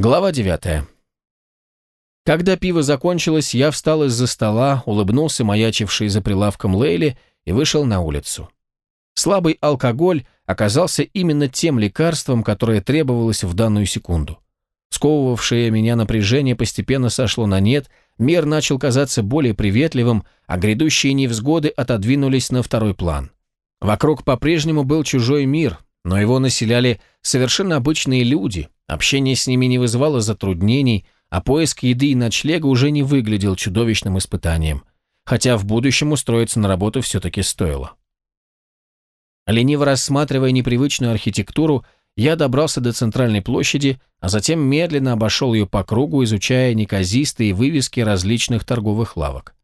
Глава 9. Когда пиво закончилось, я встал из-за стола, улыбнулся маячившей за прилавком Лейли и вышел на улицу. Слабый алкоголь оказался именно тем лекарством, которое требовалось в данную секунду. Сковывавшее меня напряжение постепенно сошло на нет, мир начал казаться более приветливым, а грядущие невзгоды отодвинулись на второй план. Вокруг по-прежнему был чужой мир, но его населяли совершенно обычные люди, общение с ними не вызывало затруднений, а поиск еды и ночлега уже не выглядел чудовищным испытанием, хотя в будущем устроиться на работу все-таки стоило. Лениво рассматривая непривычную архитектуру, я добрался до центральной площади, а затем медленно обошел ее по кругу, изучая неказистые вывески различных торговых лавок.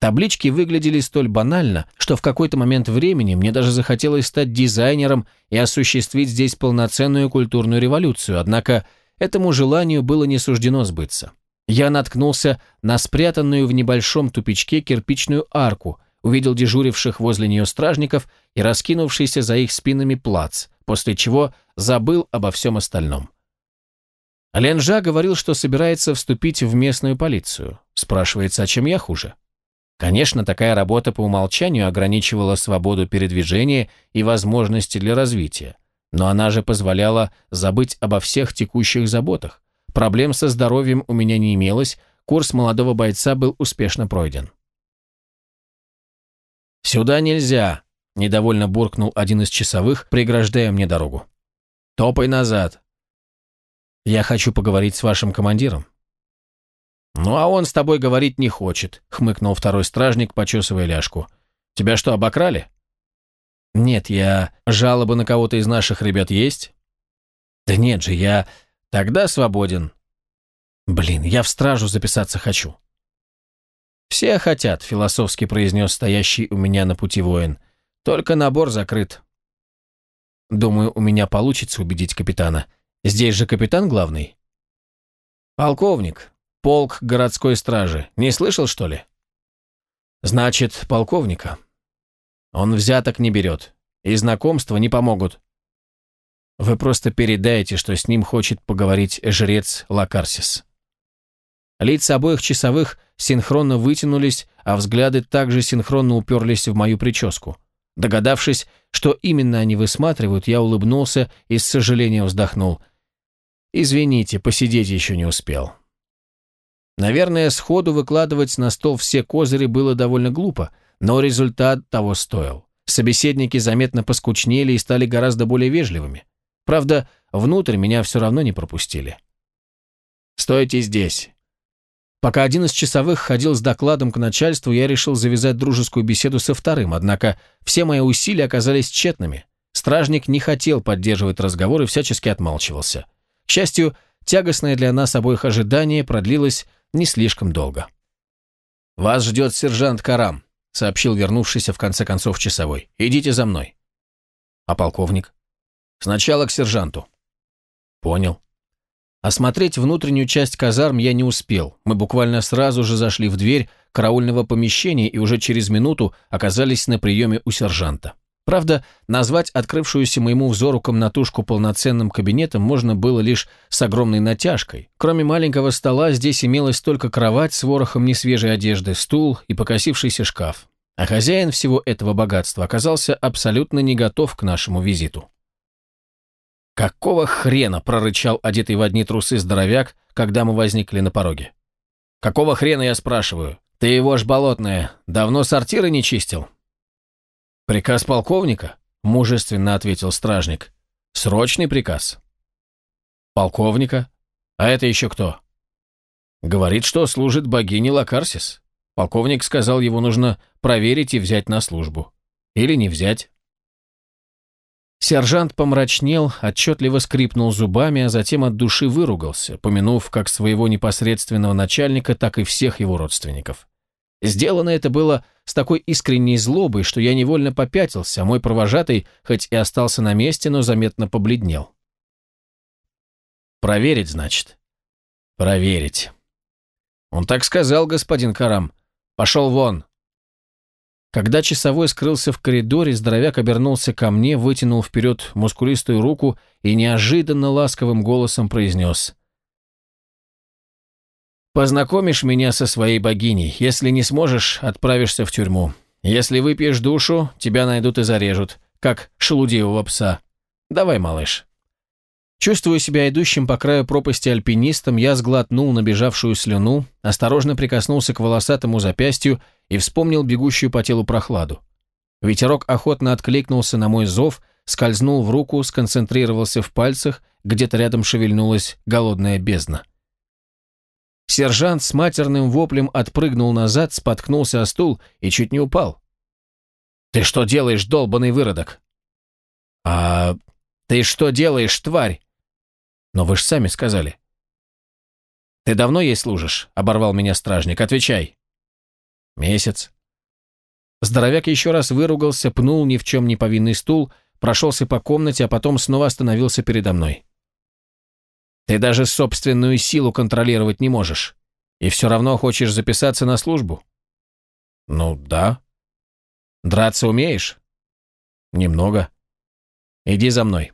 Таблички выглядели столь банально, что в какой-то момент времени мне даже захотелось стать дизайнером и осуществить здесь полноценную культурную революцию, однако этому желанию было не суждено сбыться. Я наткнулся на спрятанную в небольшом тупичке кирпичную арку, увидел дежуривших возле нее стражников и раскинувшийся за их спинами плац, после чего забыл обо всем остальном. Ленжа говорил, что собирается вступить в местную полицию. Спрашивается, а чем я хуже? Конечно, такая работа по умолчанию ограничивала свободу передвижения и возможности для развития, но она же позволяла забыть обо всех текущих заботах. Проблем со здоровьем у меня не имелось, курс молодого бойца был успешно пройден. «Сюда нельзя!» – недовольно буркнул один из часовых, преграждая мне дорогу. «Топай назад!» «Я хочу поговорить с вашим командиром». «Ну, а он с тобой говорить не хочет», — хмыкнул второй стражник, почесывая ляжку. «Тебя что, обокрали?» «Нет, я... Жалобы на кого-то из наших ребят есть?» «Да нет же, я... Тогда свободен». «Блин, я в стражу записаться хочу». «Все хотят», — философски произнес стоящий у меня на пути воин. «Только набор закрыт». «Думаю, у меня получится убедить капитана. Здесь же капитан главный?» «Полковник», Полк городской стражи. Не слышал, что ли? Значит, полковника. Он взяток не берет. И знакомства не помогут. Вы просто передайте, что с ним хочет поговорить жрец Лакарсис. Лица обоих часовых синхронно вытянулись, а взгляды также синхронно уперлись в мою прическу. Догадавшись, что именно они высматривают, я улыбнулся и с сожалением вздохнул. «Извините, посидеть еще не успел». Наверное, сходу выкладывать на стол все козыри было довольно глупо, но результат того стоил. Собеседники заметно поскучнели и стали гораздо более вежливыми. Правда, внутрь меня все равно не пропустили. «Стойте здесь!» Пока один из часовых ходил с докладом к начальству, я решил завязать дружескую беседу со вторым, однако все мои усилия оказались тщетными. Стражник не хотел поддерживать разговор и всячески отмалчивался. К счастью, тягостное для нас обоих ожидание продлилось не слишком долго. «Вас ждет сержант Карам», — сообщил вернувшийся в конце концов часовой. «Идите за мной». «А полковник?» «Сначала к сержанту». «Понял». Осмотреть внутреннюю часть казарм я не успел. Мы буквально сразу же зашли в дверь караульного помещения и уже через минуту оказались на приеме у сержанта. Правда, назвать открывшуюся моему взору комнатушку полноценным кабинетом можно было лишь с огромной натяжкой. Кроме маленького стола, здесь имелась только кровать с ворохом несвежей одежды, стул и покосившийся шкаф. А хозяин всего этого богатства оказался абсолютно не готов к нашему визиту. «Какого хрена?» – прорычал одетый в одни трусы здоровяк, когда мы возникли на пороге. «Какого хрена, я спрашиваю? Ты его ж болотная, давно сортиры не чистил?» «Приказ полковника?» – мужественно ответил стражник. «Срочный приказ». «Полковника? А это еще кто?» «Говорит, что служит богине Лакарсис. Полковник сказал, его нужно проверить и взять на службу. Или не взять». Сержант помрачнел, отчетливо скрипнул зубами, а затем от души выругался, помянув как своего непосредственного начальника, так и всех его родственников. Сделано это было с такой искренней злобой, что я невольно попятился, а мой провожатый, хоть и остался на месте, но заметно побледнел. «Проверить, значит?» «Проверить». «Он так сказал, господин Карам. Пошел вон». Когда часовой скрылся в коридоре, здоровяк обернулся ко мне, вытянул вперед мускулистую руку и неожиданно ласковым голосом произнес Познакомишь меня со своей богиней. Если не сможешь, отправишься в тюрьму. Если выпьешь душу, тебя найдут и зарежут, как шелудивого пса. Давай, малыш». Чувствуя себя идущим по краю пропасти альпинистом, я сглотнул набежавшую слюну, осторожно прикоснулся к волосатому запястью и вспомнил бегущую по телу прохладу. Ветерок охотно откликнулся на мой зов, скользнул в руку, сконцентрировался в пальцах, где-то рядом шевельнулась голодная бездна. Сержант с матерным воплем отпрыгнул назад, споткнулся о стул и чуть не упал. «Ты что делаешь, долбанный выродок?» «А ты что делаешь, тварь?» «Но вы ж сами сказали». «Ты давно ей служишь?» — оборвал меня стражник. «Отвечай». «Месяц». Здоровяк еще раз выругался, пнул ни в чем не повинный стул, прошелся по комнате, а потом снова остановился передо мной. «Ты даже собственную силу контролировать не можешь. И все равно хочешь записаться на службу?» «Ну, да». «Драться умеешь?» «Немного». «Иди за мной».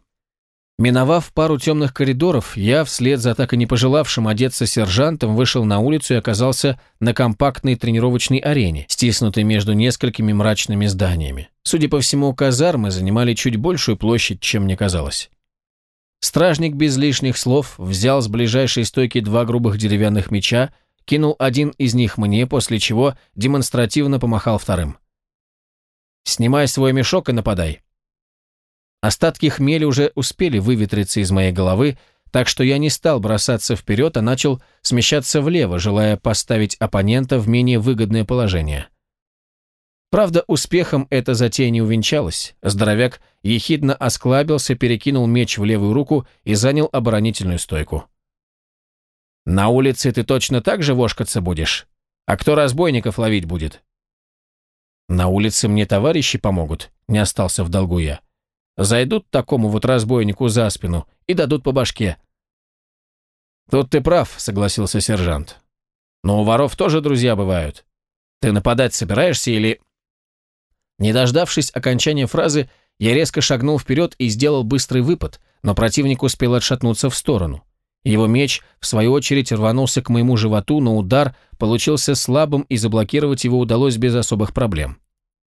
Миновав пару темных коридоров, я, вслед за так и не пожелавшим одеться сержантом, вышел на улицу и оказался на компактной тренировочной арене, стиснутой между несколькими мрачными зданиями. Судя по всему, казармы занимали чуть большую площадь, чем мне казалось. Стражник без лишних слов взял с ближайшей стойки два грубых деревянных меча, кинул один из них мне, после чего демонстративно помахал вторым. «Снимай свой мешок и нападай», Остатки хмеля уже успели выветриться из моей головы, так что я не стал бросаться вперед, а начал смещаться влево, желая поставить оппонента в менее выгодное положение. Правда, успехом эта затея не увенчалась. Здоровяк ехидно осклабился, перекинул меч в левую руку и занял оборонительную стойку. «На улице ты точно так же вошкаться будешь? А кто разбойников ловить будет?» «На улице мне товарищи помогут», — не остался в долгу я. Зайдут такому вот разбойнику за спину и дадут по башке. «Тут ты прав», — согласился сержант. «Но у воров тоже друзья бывают. Ты нападать собираешься или...» Не дождавшись окончания фразы, я резко шагнул вперед и сделал быстрый выпад, но противник успел отшатнуться в сторону. Его меч, в свою очередь, рванулся к моему животу, но удар получился слабым, и заблокировать его удалось без особых проблем.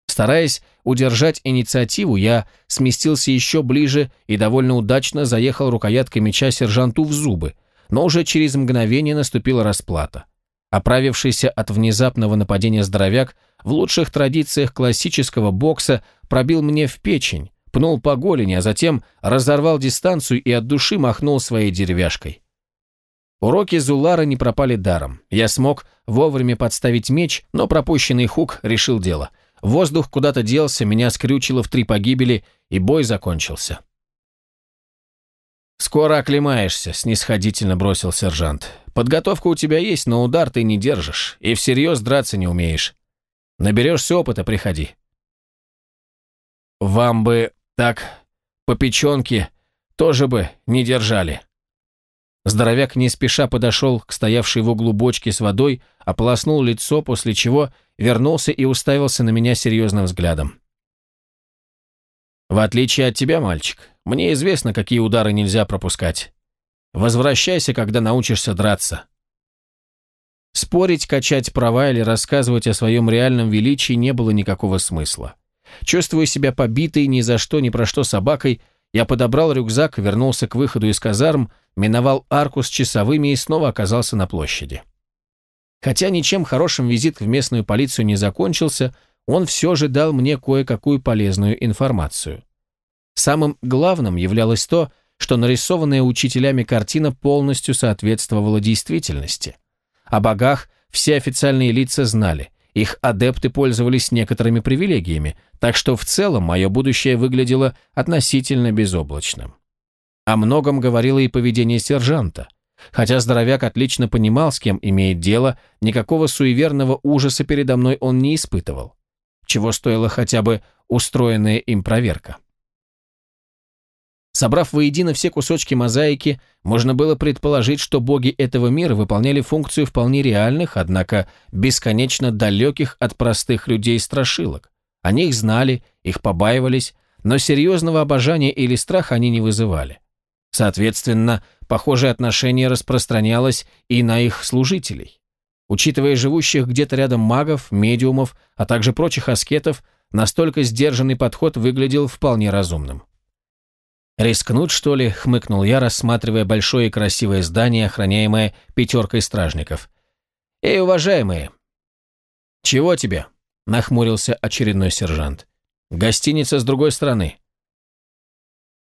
Стараясь удержать инициативу, я сместился еще ближе и довольно удачно заехал рукояткой меча сержанту в зубы, но уже через мгновение наступила расплата. Оправившийся от внезапного нападения здоровяк в лучших традициях классического бокса пробил мне в печень, пнул по голени, а затем разорвал дистанцию и от души махнул своей деревяшкой. Уроки Зулара не пропали даром. Я смог вовремя подставить меч, но пропущенный хук решил дело – Воздух куда-то делся, меня скрючило в три погибели, и бой закончился. «Скоро оклемаешься», — снисходительно бросил сержант. «Подготовка у тебя есть, но удар ты не держишь, и всерьез драться не умеешь. Наберешься опыта, приходи». «Вам бы так по печенке тоже бы не держали». Здоровяк не спеша подошел к стоявшей в углу бочке с водой, ополоснул лицо, после чего вернулся и уставился на меня серьезным взглядом. «В отличие от тебя, мальчик, мне известно, какие удары нельзя пропускать. Возвращайся, когда научишься драться». Спорить, качать права или рассказывать о своем реальном величии не было никакого смысла. Чувствуя себя побитой ни за что, ни про что собакой, я подобрал рюкзак, вернулся к выходу из казарм, миновал арку с часовыми и снова оказался на площади. Хотя ничем хорошим визит в местную полицию не закончился, он все же дал мне кое-какую полезную информацию. Самым главным являлось то, что нарисованная учителями картина полностью соответствовала действительности. О богах все официальные лица знали, их адепты пользовались некоторыми привилегиями, так что в целом мое будущее выглядело относительно безоблачным. О многом говорило и поведение сержанта – Хотя здоровяк отлично понимал, с кем имеет дело, никакого суеверного ужаса передо мной он не испытывал. Чего стоила хотя бы устроенная им проверка. Собрав воедино все кусочки мозаики, можно было предположить, что боги этого мира выполняли функцию вполне реальных, однако бесконечно далеких от простых людей страшилок. Они их знали, их побаивались, но серьезного обожания или страха они не вызывали. Соответственно, похожее отношение распространялось и на их служителей. Учитывая живущих где-то рядом магов, медиумов, а также прочих аскетов, настолько сдержанный подход выглядел вполне разумным. «Рискнуть, что ли?» — хмыкнул я, рассматривая большое и красивое здание, охраняемое пятеркой стражников. «Эй, уважаемые!» «Чего тебе?» — нахмурился очередной сержант. «Гостиница с другой стороны».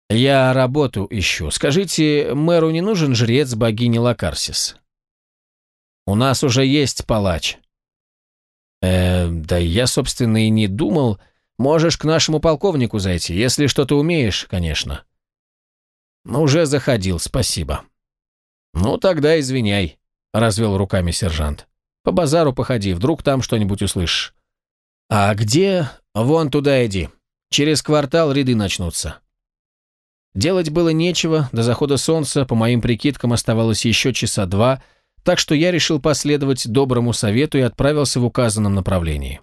«Я работу ищу. Скажите, мэру не нужен жрец богини Лакарсис?» «У нас уже есть палач». «Э, да я, собственно, и не думал. Можешь к нашему полковнику зайти, если что-то умеешь, конечно». «Ну, «Уже заходил, спасибо». «Ну, тогда извиняй», — развел руками сержант. «По базару походи, вдруг там что-нибудь услышишь». «А где? Вон туда иди. Через квартал ряды начнутся». Делать было нечего, до захода солнца, по моим прикидкам, оставалось еще часа два, так что я решил последовать доброму совету и отправился в указанном направлении.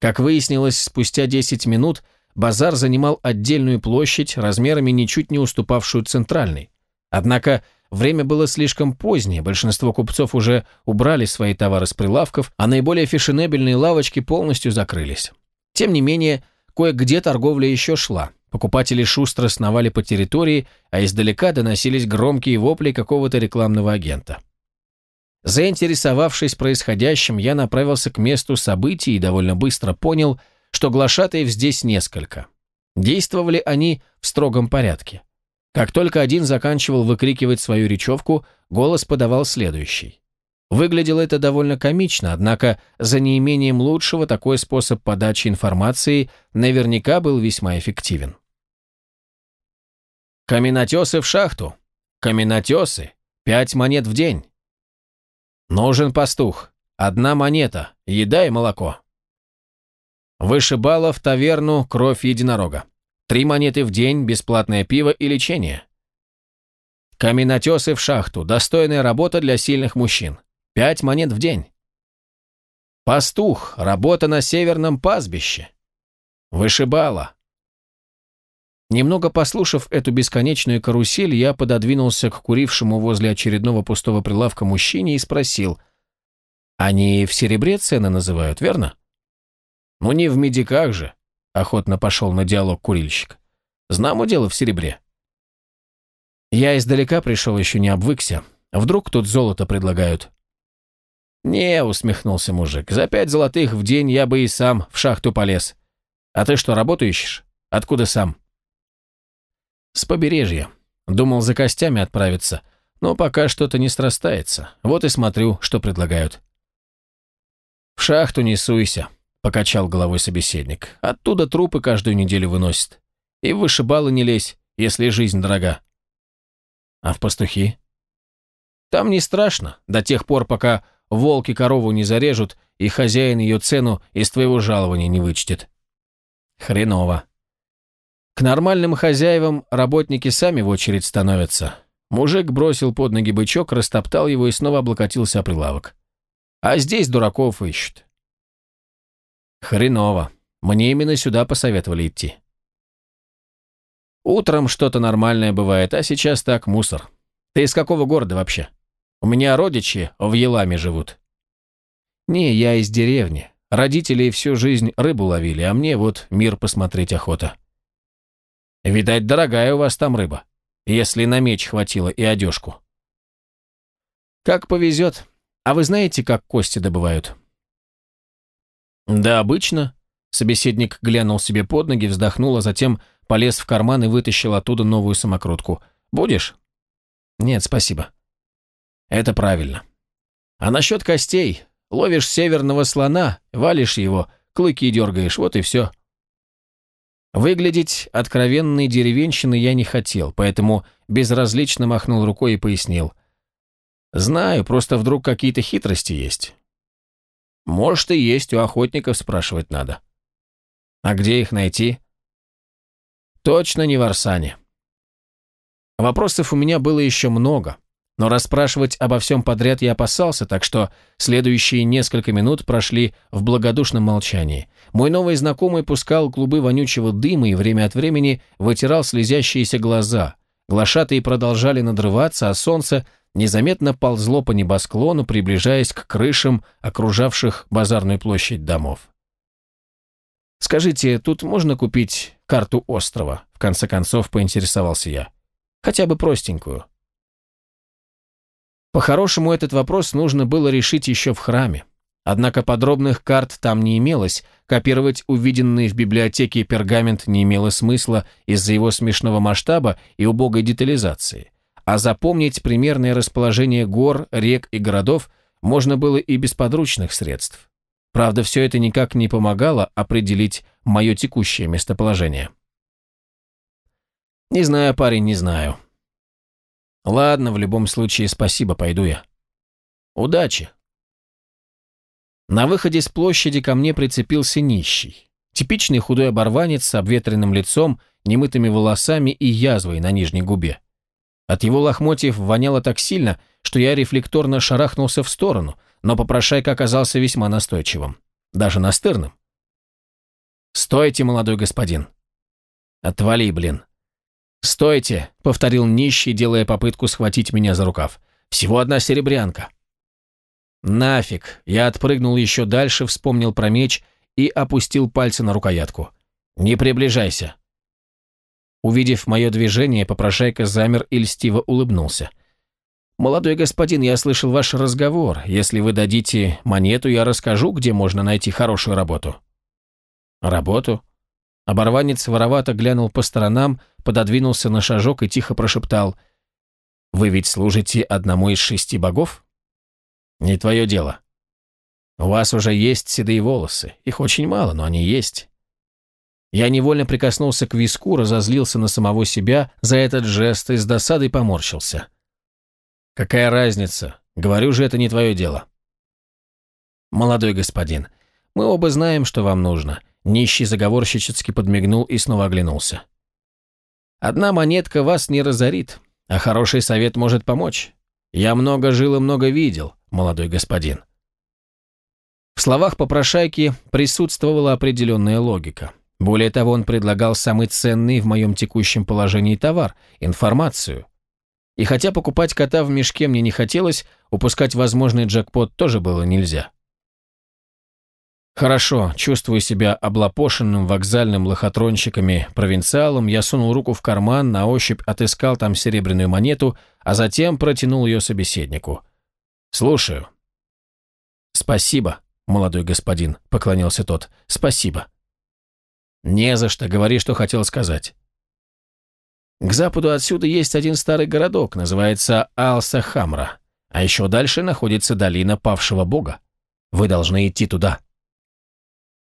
Как выяснилось, спустя 10 минут базар занимал отдельную площадь, размерами ничуть не уступавшую центральной. Однако время было слишком позднее, большинство купцов уже убрали свои товары с прилавков, а наиболее фешенебельные лавочки полностью закрылись. Тем не менее, кое-где торговля еще шла. Покупатели шустро сновали по территории, а издалека доносились громкие вопли какого-то рекламного агента. Заинтересовавшись происходящим, я направился к месту событий и довольно быстро понял, что глашатаев здесь несколько. Действовали они в строгом порядке. Как только один заканчивал выкрикивать свою речевку, голос подавал следующий. Выглядело это довольно комично, однако за неимением лучшего такой способ подачи информации наверняка был весьма эффективен. Каменотесы в шахту. Каменотесы. Пять монет в день. Нужен пастух. Одна монета. Еда и молоко. Вышибала в таверну кровь единорога. Три монеты в день, бесплатное пиво и лечение. Каменотесы в шахту. Достойная работа для сильных мужчин. Пять монет в день. Пастух. Работа на северном пастбище. Вышибала. Немного послушав эту бесконечную карусель, я пододвинулся к курившему возле очередного пустого прилавка мужчине и спросил, «Они в серебре цены называют, верно?» «Ну не в медиках же», — охотно пошел на диалог курильщик. «Знамо дело в серебре». Я издалека пришел, еще не обвыкся. Вдруг тут золото предлагают. «Не», — усмехнулся мужик, — «за пять золотых в день я бы и сам в шахту полез. А ты что, работу ищешь? Откуда сам?» «С побережья. Думал за костями отправиться, но пока что-то не срастается. Вот и смотрю, что предлагают». «В шахту не суйся», — покачал головой собеседник. «Оттуда трупы каждую неделю выносят. И в вышибалы не лезь, если жизнь дорога». «А в пастухи?» «Там не страшно, до тех пор, пока волки корову не зарежут и хозяин ее цену из твоего жалования не вычтет». «Хреново», к нормальным хозяевам работники сами в очередь становятся. Мужик бросил под ноги бычок, растоптал его и снова облокотился о прилавок. А здесь дураков ищут. Хреново. Мне именно сюда посоветовали идти. Утром что-то нормальное бывает, а сейчас так, мусор. Ты из какого города вообще? У меня родичи в Еламе живут. Не, я из деревни. Родители всю жизнь рыбу ловили, а мне вот мир посмотреть охота. Видать, дорогая у вас там рыба, если на меч хватило и одежку. Как повезет. А вы знаете, как кости добывают? Да, обычно. Собеседник глянул себе под ноги, вздохнул, а затем полез в карман и вытащил оттуда новую самокрутку. Будешь? Нет, спасибо. Это правильно. А насчет костей? Ловишь северного слона, валишь его, клыки дергаешь, вот и все. Выглядеть откровенной деревенщиной я не хотел, поэтому безразлично махнул рукой и пояснил. «Знаю, просто вдруг какие-то хитрости есть». «Может, и есть, у охотников спрашивать надо». «А где их найти?» «Точно не в Арсане». Вопросов у меня было еще много, но расспрашивать обо всем подряд я опасался, так что следующие несколько минут прошли в благодушном молчании. Мой новый знакомый пускал клубы вонючего дыма и время от времени вытирал слезящиеся глаза. Глашатые продолжали надрываться, а солнце незаметно ползло по небосклону, приближаясь к крышам, окружавших базарную площадь домов. «Скажите, тут можно купить карту острова?» В конце концов поинтересовался я. «Хотя бы простенькую». По-хорошему, этот вопрос нужно было решить еще в храме. Однако подробных карт там не имелось, копировать увиденный в библиотеке пергамент не имело смысла из-за его смешного масштаба и убогой детализации. А запомнить примерное расположение гор, рек и городов можно было и без подручных средств. Правда, все это никак не помогало определить мое текущее местоположение. Не знаю, парень, не знаю. Ладно, в любом случае, спасибо, пойду я. Удачи. На выходе с площади ко мне прицепился нищий. Типичный худой оборванец с обветренным лицом, немытыми волосами и язвой на нижней губе. От его лохмотьев воняло так сильно, что я рефлекторно шарахнулся в сторону, но попрошайка оказался весьма настойчивым, даже настырным. «Стойте, молодой господин!» «Отвали, блин!» «Стойте!» — повторил нищий, делая попытку схватить меня за рукав. «Всего одна серебрянка!» «Нафиг!» Я отпрыгнул еще дальше, вспомнил про меч и опустил пальцы на рукоятку. «Не приближайся!» Увидев мое движение, попрошайка замер и льстиво улыбнулся. «Молодой господин, я слышал ваш разговор. Если вы дадите монету, я расскажу, где можно найти хорошую работу». «Работу?» Оборванец воровато глянул по сторонам, пододвинулся на шажок и тихо прошептал. «Вы ведь служите одному из шести богов?» Не твое дело. У вас уже есть седые волосы. Их очень мало, но они есть. Я невольно прикоснулся к виску, разозлился на самого себя за этот жест и с досадой поморщился. Какая разница? Говорю же, это не твое дело. Молодой господин, мы оба знаем, что вам нужно. Нищий заговорщически подмигнул и снова оглянулся. Одна монетка вас не разорит, а хороший совет может помочь. Я много жил и много видел, молодой господин. В словах попрошайки присутствовала определенная логика. Более того, он предлагал самый ценный в моем текущем положении товар – информацию. И хотя покупать кота в мешке мне не хотелось, упускать возможный джекпот тоже было нельзя. Хорошо, чувствую себя облапошенным вокзальным лохотронщиками провинциалом, я сунул руку в карман, на ощупь отыскал там серебряную монету, а затем протянул ее собеседнику. «Слушаю». «Спасибо, молодой господин», — поклонился тот. «Спасибо». «Не за что, говори, что хотел сказать». К западу отсюда есть один старый городок, называется Алсахамра, а еще дальше находится долина павшего бога. Вы должны идти туда.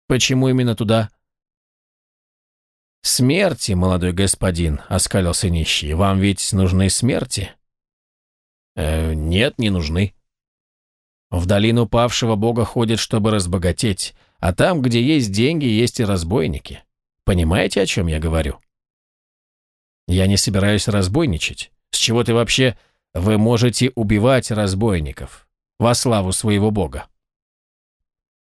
Почему именно туда? Смерти, молодой господин, оскалился нищий. Вам ведь нужны смерти? Э, нет, не нужны. В долину павшего бога ходят, чтобы разбогатеть, а там, где есть деньги, есть и разбойники. Понимаете, о чем я говорю? Я не собираюсь разбойничать. С чего ты вообще... Вы можете убивать разбойников во славу своего бога.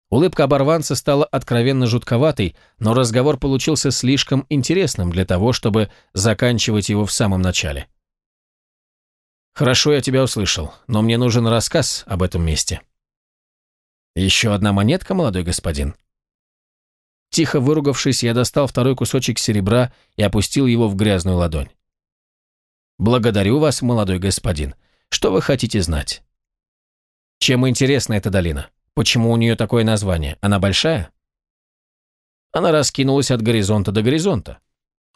Улыбка оборванца стала откровенно жутковатой, но разговор получился слишком интересным для того, чтобы заканчивать его в самом начале. «Хорошо, я тебя услышал, но мне нужен рассказ об этом месте». «Еще одна монетка, молодой господин?» Тихо выругавшись, я достал второй кусочек серебра и опустил его в грязную ладонь. «Благодарю вас, молодой господин. Что вы хотите знать?» «Чем интересна эта долина?» Почему у нее такое название? Она большая? Она раскинулась от горизонта до горизонта.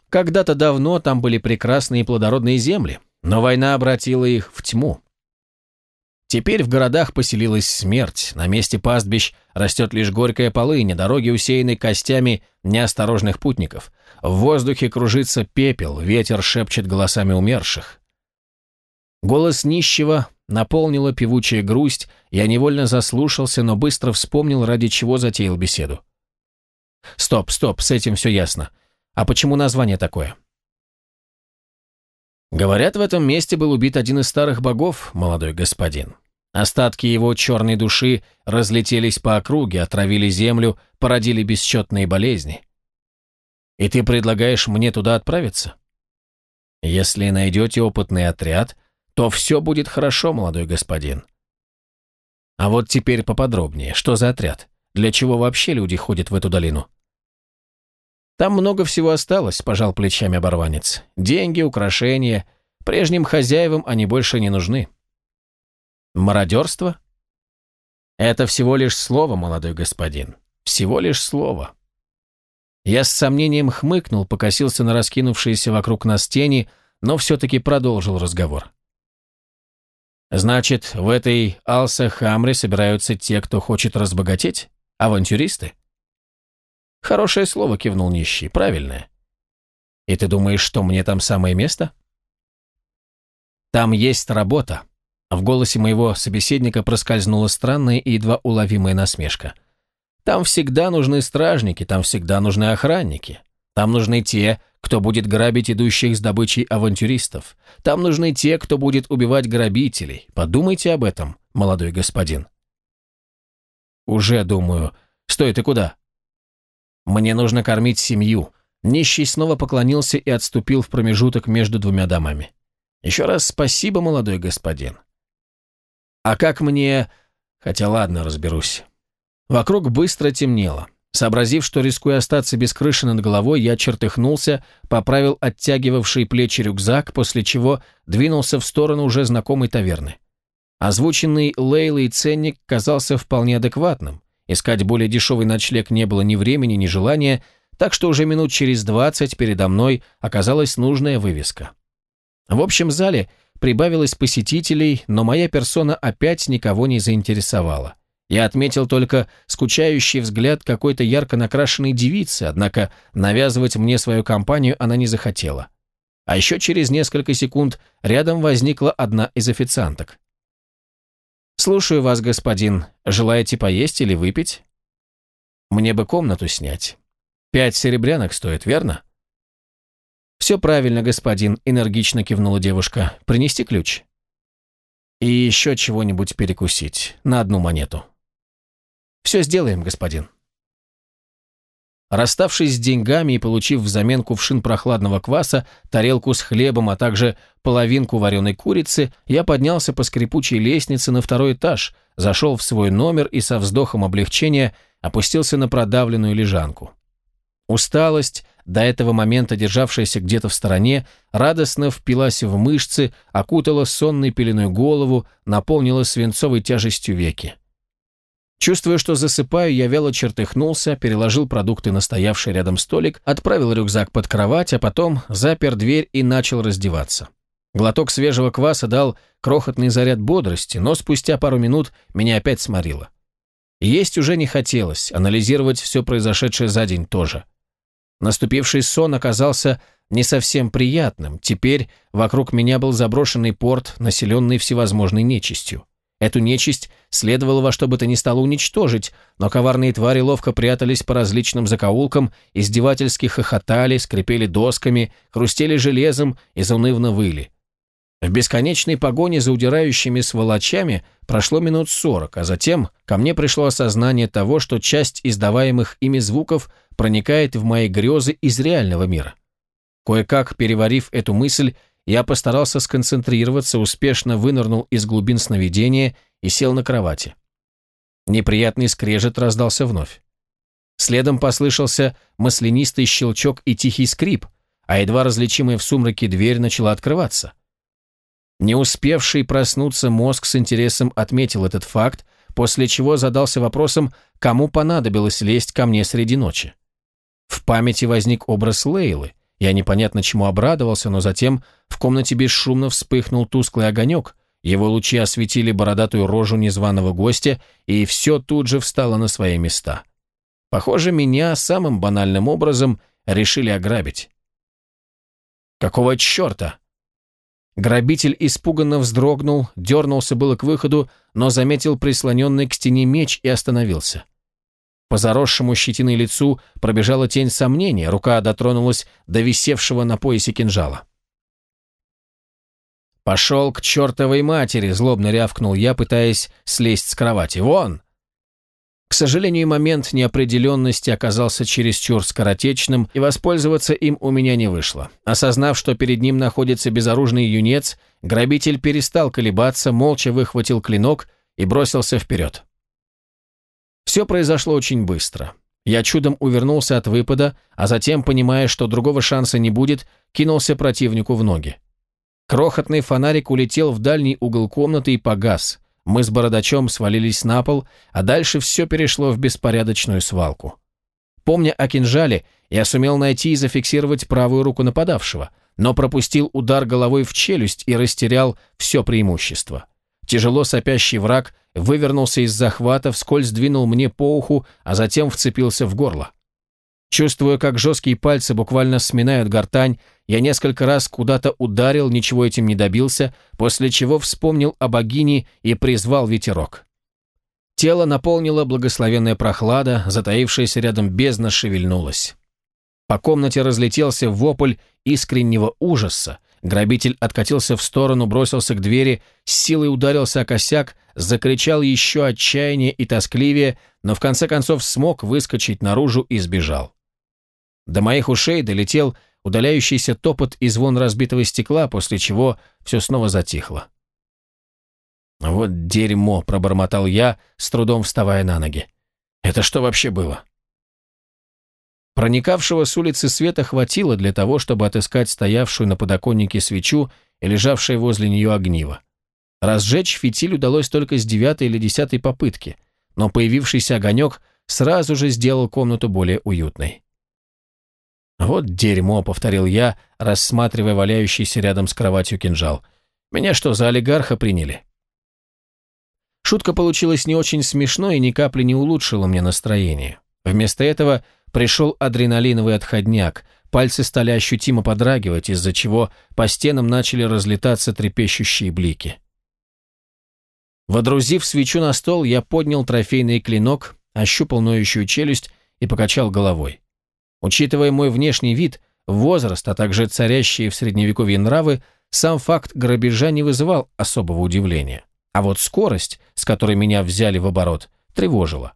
Когда-то давно там были прекрасные плодородные земли, но война обратила их в тьму. Теперь в городах поселилась смерть, на месте пастбищ растет лишь горькая полынь, дороги усеяны костями неосторожных путников. В воздухе кружится пепел, ветер шепчет голосами умерших. Голос нищего наполнила певучая грусть, я невольно заслушался, но быстро вспомнил, ради чего затеял беседу. Стоп, стоп, с этим все ясно. А почему название такое? Говорят, в этом месте был убит один из старых богов, молодой господин. Остатки его черной души разлетелись по округе, отравили землю, породили бесчетные болезни. И ты предлагаешь мне туда отправиться? Если найдете опытный отряд, то все будет хорошо, молодой господин. А вот теперь поподробнее. Что за отряд? Для чего вообще люди ходят в эту долину? Там много всего осталось, пожал плечами оборванец. Деньги, украшения. Прежним хозяевам они больше не нужны. Мародерство? Это всего лишь слово, молодой господин. Всего лишь слово. Я с сомнением хмыкнул, покосился на раскинувшиеся вокруг нас тени, но все-таки продолжил разговор. Значит, в этой Алса-Хамре собираются те, кто хочет разбогатеть? Авантюристы? Хорошее слово, кивнул нищий, правильное. И ты думаешь, что мне там самое место? Там есть работа. В голосе моего собеседника проскользнула странная и едва уловимая насмешка. Там всегда нужны стражники, там всегда нужны охранники. Там нужны те, кто будет грабить идущих с добычей авантюристов. Там нужны те, кто будет убивать грабителей. Подумайте об этом, молодой господин. Уже думаю. Стой, ты куда? Мне нужно кормить семью. Нищий снова поклонился и отступил в промежуток между двумя домами. Еще раз спасибо, молодой господин. А как мне... Хотя ладно, разберусь. Вокруг быстро темнело. Сообразив, что рискуя остаться без крыши над головой, я чертыхнулся, поправил оттягивавший плечи рюкзак, после чего двинулся в сторону уже знакомой таверны. Озвученный Лейлой ценник казался вполне адекватным. Искать более дешевый ночлег не было ни времени, ни желания, так что уже минут через двадцать передо мной оказалась нужная вывеска. В общем зале прибавилось посетителей, но моя персона опять никого не заинтересовала. Я отметил только скучающий взгляд какой-то ярко накрашенной девицы, однако навязывать мне свою компанию она не захотела. А еще через несколько секунд рядом возникла одна из официанток. «Слушаю вас, господин. Желаете поесть или выпить?» «Мне бы комнату снять. Пять серебрянок стоит, верно?» «Все правильно, господин», — энергично кивнула девушка. «Принести ключ?» «И еще чего-нибудь перекусить. На одну монету». Все сделаем, господин. Расставшись с деньгами и получив взамен кувшин прохладного кваса, тарелку с хлебом, а также половинку вареной курицы, я поднялся по скрипучей лестнице на второй этаж, зашел в свой номер и со вздохом облегчения опустился на продавленную лежанку. Усталость, до этого момента державшаяся где-то в стороне, радостно впилась в мышцы, окутала сонной пеленой голову, наполнила свинцовой тяжестью веки. Чувствуя, что засыпаю, я вяло чертыхнулся, переложил продукты на стоявший рядом столик, отправил рюкзак под кровать, а потом запер дверь и начал раздеваться. Глоток свежего кваса дал крохотный заряд бодрости, но спустя пару минут меня опять сморило. Есть уже не хотелось, анализировать все произошедшее за день тоже. Наступивший сон оказался не совсем приятным, теперь вокруг меня был заброшенный порт, населенный всевозможной нечистью. Эту нечисть следовало во что бы то ни стало уничтожить, но коварные твари ловко прятались по различным закоулкам, издевательски хохотали, скрипели досками, хрустели железом и заунывно выли. В бесконечной погоне за удирающими сволочами прошло минут сорок, а затем ко мне пришло осознание того, что часть издаваемых ими звуков проникает в мои грезы из реального мира. Кое-как переварив эту мысль, я постарался сконцентрироваться, успешно вынырнул из глубин сновидения и сел на кровати. Неприятный скрежет раздался вновь. Следом послышался маслянистый щелчок и тихий скрип, а едва различимая в сумраке дверь начала открываться. Не успевший проснуться мозг с интересом отметил этот факт, после чего задался вопросом, кому понадобилось лезть ко мне среди ночи. В памяти возник образ Лейлы — я непонятно чему обрадовался, но затем в комнате бесшумно вспыхнул тусклый огонек, его лучи осветили бородатую рожу незваного гостя, и все тут же встало на свои места. Похоже, меня самым банальным образом решили ограбить. «Какого черта?» Грабитель испуганно вздрогнул, дернулся было к выходу, но заметил прислоненный к стене меч и остановился. По заросшему щетиной лицу пробежала тень сомнения, рука дотронулась до висевшего на поясе кинжала. «Пошел к чертовой матери!» – злобно рявкнул я, пытаясь слезть с кровати. «Вон!» К сожалению, момент неопределенности оказался чересчур скоротечным, и воспользоваться им у меня не вышло. Осознав, что перед ним находится безоружный юнец, грабитель перестал колебаться, молча выхватил клинок и бросился вперед. Все произошло очень быстро. Я чудом увернулся от выпада, а затем, понимая, что другого шанса не будет, кинулся противнику в ноги. Крохотный фонарик улетел в дальний угол комнаты и погас. Мы с бородачом свалились на пол, а дальше все перешло в беспорядочную свалку. Помня о кинжале, я сумел найти и зафиксировать правую руку нападавшего, но пропустил удар головой в челюсть и растерял все преимущество. Тяжело сопящий враг вывернулся из захвата, вскользь двинул мне по уху, а затем вцепился в горло. Чувствуя, как жесткие пальцы буквально сминают гортань, я несколько раз куда-то ударил, ничего этим не добился, после чего вспомнил о богине и призвал ветерок. Тело наполнило благословенная прохлада, затаившаяся рядом бездна шевельнулась. По комнате разлетелся вопль искреннего ужаса, Грабитель откатился в сторону, бросился к двери, с силой ударился о косяк, закричал еще отчаяние и тоскливее, но в конце концов смог выскочить наружу и сбежал. До моих ушей долетел удаляющийся топот и звон разбитого стекла, после чего все снова затихло. «Вот дерьмо!» – пробормотал я, с трудом вставая на ноги. «Это что вообще было?» Проникавшего с улицы света хватило для того, чтобы отыскать стоявшую на подоконнике свечу и лежавшее возле нее огниво. Разжечь фитиль удалось только с девятой или десятой попытки, но появившийся огонек сразу же сделал комнату более уютной. «Вот дерьмо», — повторил я, рассматривая валяющийся рядом с кроватью кинжал. «Меня что, за олигарха приняли?» Шутка получилась не очень смешной и ни капли не улучшила мне настроение. Вместо этого Пришел адреналиновый отходняк, пальцы стали ощутимо подрагивать, из-за чего по стенам начали разлетаться трепещущие блики. Водрузив свечу на стол, я поднял трофейный клинок, ощупал ноющую челюсть и покачал головой. Учитывая мой внешний вид, возраст, а также царящие в средневековье нравы, сам факт грабежа не вызывал особого удивления. А вот скорость, с которой меня взяли в оборот, тревожила.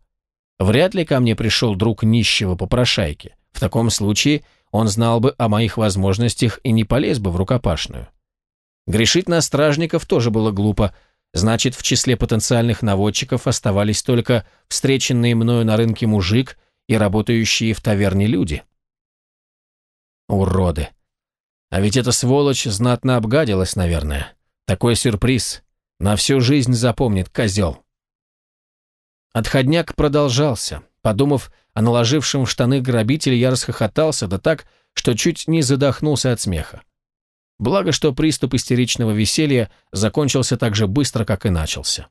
Вряд ли ко мне пришел друг нищего попрошайки. В таком случае он знал бы о моих возможностях и не полез бы в рукопашную. Грешить на стражников тоже было глупо, значит, в числе потенциальных наводчиков оставались только встреченные мною на рынке мужик и работающие в таверне люди. Уроды. А ведь эта сволочь знатно обгадилась, наверное. Такой сюрприз. На всю жизнь запомнит козел. Отходняк продолжался. Подумав о наложившем в штаны грабителе, я расхохотался, да так, что чуть не задохнулся от смеха. Благо, что приступ истеричного веселья закончился так же быстро, как и начался.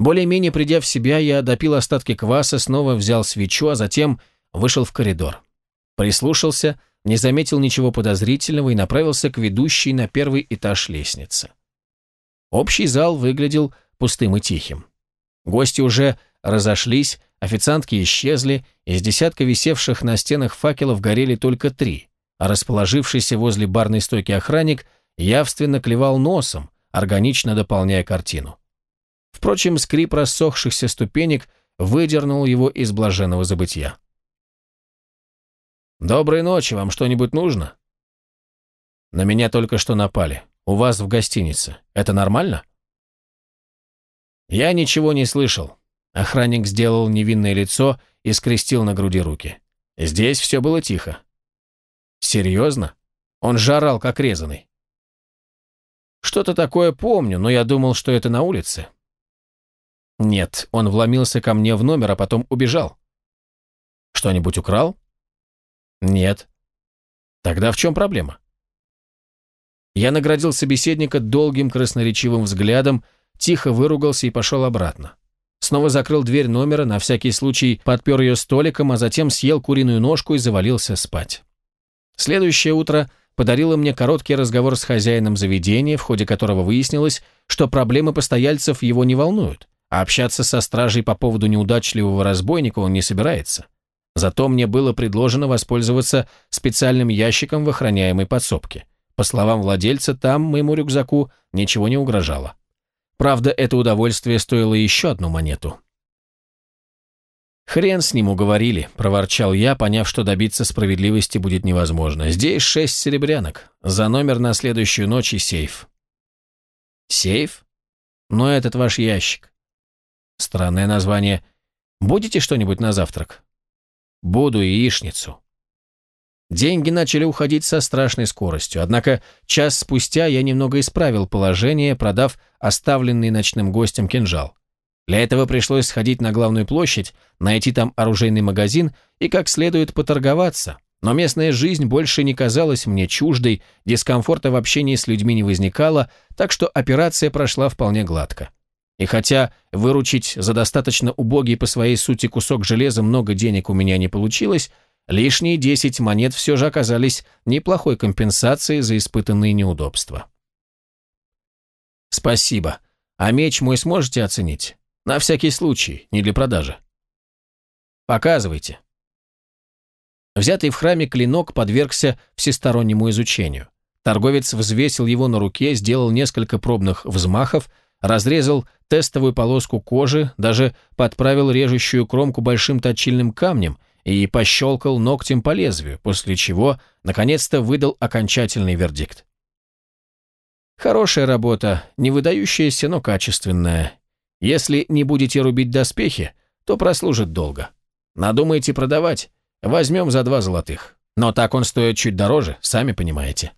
Более-менее придя в себя, я допил остатки кваса, снова взял свечу, а затем вышел в коридор. Прислушался, не заметил ничего подозрительного и направился к ведущей на первый этаж лестницы. Общий зал выглядел пустым и тихим. Гости уже разошлись, официантки исчезли, из десятка висевших на стенах факелов горели только три, а расположившийся возле барной стойки охранник явственно клевал носом, органично дополняя картину. Впрочем, скрип рассохшихся ступенек выдернул его из блаженного забытия. «Доброй ночи, вам что-нибудь нужно?» «На меня только что напали. У вас в гостинице. Это нормально?» «Я ничего не слышал». Охранник сделал невинное лицо и скрестил на груди руки. Здесь все было тихо. «Серьезно? Он жарал, как резанный». «Что-то такое помню, но я думал, что это на улице». «Нет, он вломился ко мне в номер, а потом убежал». «Что-нибудь украл?» «Нет». «Тогда в чем проблема?» Я наградил собеседника долгим красноречивым взглядом, тихо выругался и пошел обратно. Снова закрыл дверь номера, на всякий случай подпер ее столиком, а затем съел куриную ножку и завалился спать. Следующее утро подарило мне короткий разговор с хозяином заведения, в ходе которого выяснилось, что проблемы постояльцев его не волнуют, а общаться со стражей по поводу неудачливого разбойника он не собирается. Зато мне было предложено воспользоваться специальным ящиком в охраняемой подсобке. По словам владельца, там моему рюкзаку ничего не угрожало. Правда, это удовольствие стоило еще одну монету. «Хрен с ним уговорили», – проворчал я, поняв, что добиться справедливости будет невозможно. «Здесь шесть серебрянок. За номер на следующую ночь и сейф». «Сейф? Но этот ваш ящик». Странное название. «Будете что-нибудь на завтрак?» «Буду яичницу». Деньги начали уходить со страшной скоростью, однако час спустя я немного исправил положение, продав оставленный ночным гостем кинжал. Для этого пришлось сходить на главную площадь, найти там оружейный магазин и как следует поторговаться. Но местная жизнь больше не казалась мне чуждой, дискомфорта в общении с людьми не возникало, так что операция прошла вполне гладко. И хотя выручить за достаточно убогий по своей сути кусок железа много денег у меня не получилось, лишние 10 монет все же оказались неплохой компенсацией за испытанные неудобства. «Спасибо. А меч мой сможете оценить?» На всякий случай, не для продажи. Показывайте. Взятый в храме клинок подвергся всестороннему изучению. Торговец взвесил его на руке, сделал несколько пробных взмахов, разрезал тестовую полоску кожи, даже подправил режущую кромку большим точильным камнем и пощелкал ногтем по лезвию, после чего, наконец-то, выдал окончательный вердикт. Хорошая работа, не выдающаяся, но качественная, если не будете рубить доспехи, то прослужит долго. Надумаете продавать? Возьмем за два золотых. Но так он стоит чуть дороже, сами понимаете.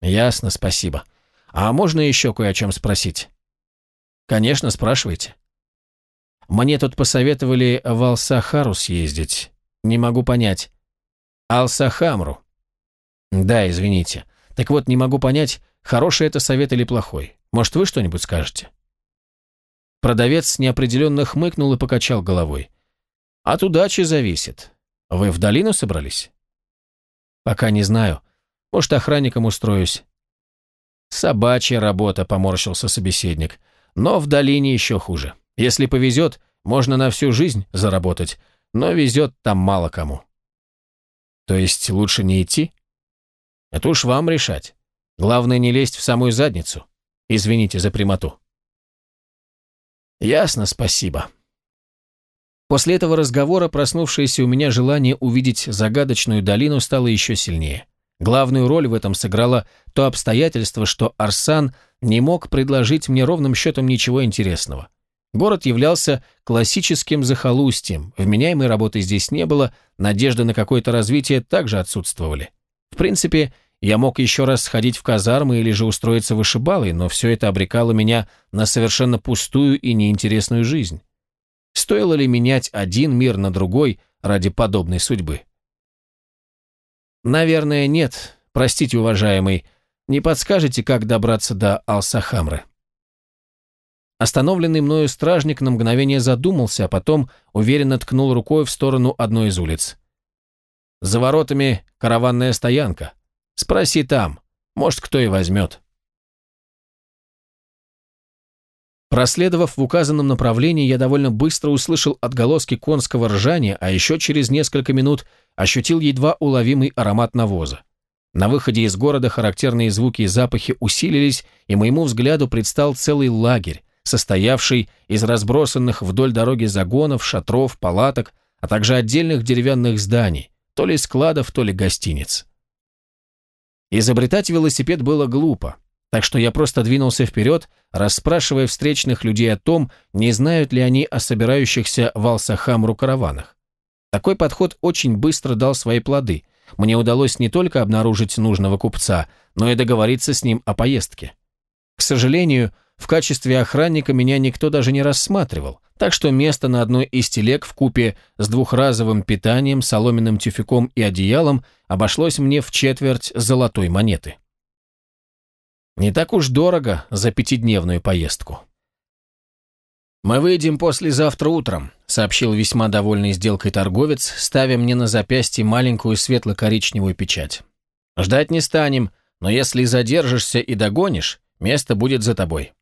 Ясно, спасибо. А можно еще кое о чем спросить? Конечно, спрашивайте. Мне тут посоветовали в Алсахару съездить. Не могу понять. Алсахамру. Да, извините. Так вот, не могу понять, хороший это совет или плохой. Может, вы что-нибудь скажете? Продавец неопределенно хмыкнул и покачал головой. «От удачи зависит. Вы в долину собрались?» «Пока не знаю. Может, охранником устроюсь». «Собачья работа», — поморщился собеседник. «Но в долине еще хуже. Если повезет, можно на всю жизнь заработать, но везет там мало кому». «То есть лучше не идти?» «Это уж вам решать. Главное, не лезть в самую задницу. Извините за прямоту». Ясно, спасибо. После этого разговора проснувшееся у меня желание увидеть загадочную долину стало еще сильнее. Главную роль в этом сыграло то обстоятельство, что Арсан не мог предложить мне ровным счетом ничего интересного. Город являлся классическим захолустьем, вменяемой работы здесь не было, надежды на какое-то развитие также отсутствовали. В принципе, я мог еще раз сходить в казармы или же устроиться вышибалой, но все это обрекало меня на совершенно пустую и неинтересную жизнь. Стоило ли менять один мир на другой ради подобной судьбы? Наверное, нет. Простите, уважаемый. Не подскажете, как добраться до Алсахамры? Остановленный мною стражник на мгновение задумался, а потом уверенно ткнул рукой в сторону одной из улиц. За воротами караванная стоянка. Спроси там, может, кто и возьмет. Проследовав в указанном направлении, я довольно быстро услышал отголоски конского ржания, а еще через несколько минут ощутил едва уловимый аромат навоза. На выходе из города характерные звуки и запахи усилились, и моему взгляду предстал целый лагерь, состоявший из разбросанных вдоль дороги загонов, шатров, палаток, а также отдельных деревянных зданий, то ли складов, то ли гостиниц. Изобретать велосипед было глупо, так что я просто двинулся вперед, расспрашивая встречных людей о том, не знают ли они о собирающихся в Алсахамру караванах. Такой подход очень быстро дал свои плоды. Мне удалось не только обнаружить нужного купца, но и договориться с ним о поездке. К сожалению, в качестве охранника меня никто даже не рассматривал, так что место на одной из телег в купе с двухразовым питанием, соломенным тюфяком и одеялом обошлось мне в четверть золотой монеты. Не так уж дорого за пятидневную поездку. «Мы выйдем послезавтра утром», — сообщил весьма довольный сделкой торговец, ставя мне на запястье маленькую светло-коричневую печать. «Ждать не станем, но если задержишься и догонишь, место будет за тобой».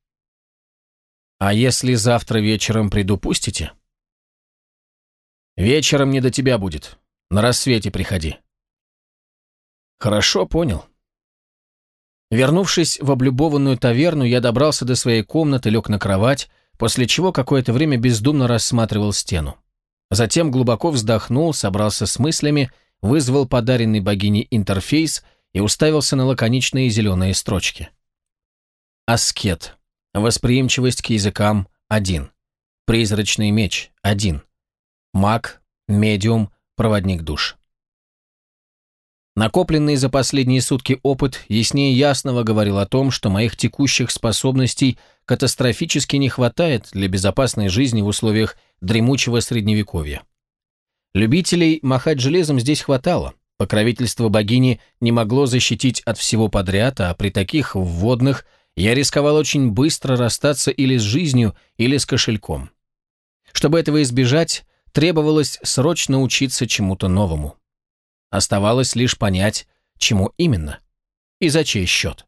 А если завтра вечером приду, пустите? Вечером не до тебя будет. На рассвете приходи. Хорошо, понял. Вернувшись в облюбованную таверну, я добрался до своей комнаты, лег на кровать, после чего какое-то время бездумно рассматривал стену. Затем глубоко вздохнул, собрался с мыслями, вызвал подаренный богине интерфейс и уставился на лаконичные зеленые строчки. Аскет. Восприимчивость к языкам – 1. Призрачный меч – 1. Маг, медиум, проводник душ. Накопленный за последние сутки опыт яснее ясного говорил о том, что моих текущих способностей катастрофически не хватает для безопасной жизни в условиях дремучего средневековья. Любителей махать железом здесь хватало. Покровительство богини не могло защитить от всего подряд, а при таких вводных я рисковал очень быстро расстаться или с жизнью, или с кошельком. Чтобы этого избежать, требовалось срочно учиться чему-то новому. Оставалось лишь понять, чему именно и за чей счет.